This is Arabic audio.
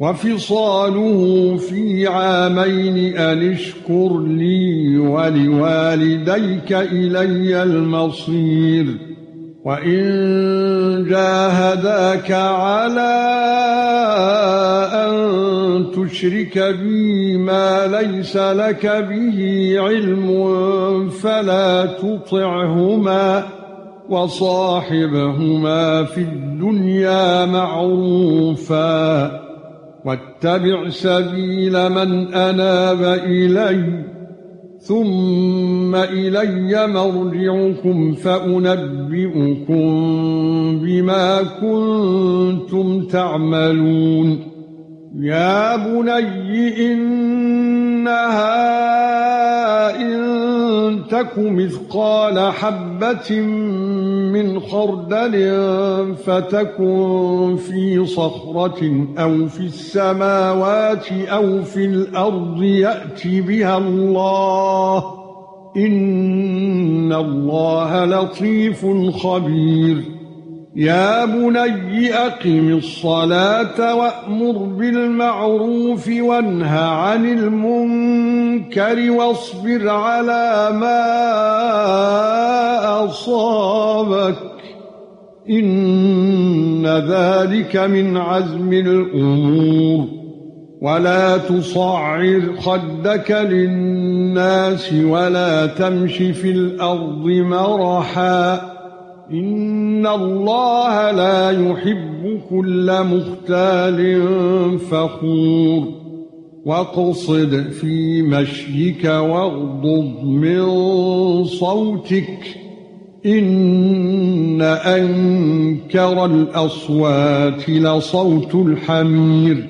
وفصاله في عامين أن اشكر لي ولوالديك إلي المصير وإن جاهداك على أن تشرك بي ما ليس لك به علم فلا تطعهما وصاحبهما في الدنيا معروفا واتبع سبيل من أناب إلي ثم إلي مرجعكم فأنبئكم بما كنتم تعملون. يا بني إنها إن تك مثقال حبة من خردل فتكن في صخرة أو في السماوات أو في الأرض يأتي بها الله. إن الله لطيف خبير. يا بني أقم الصلاة وأمر بالمعروف وانه عن المنكر واصبر على ما أصابك. إن ذلك من عزم الأمور. ولا تصعر خدك للناس ولا تمشي في الأرض مرحا. إن الله لا يحب كل مختال فخور واقصد في مشيك واغضض من صوتك ان انكر الاصوات لصوت الحمير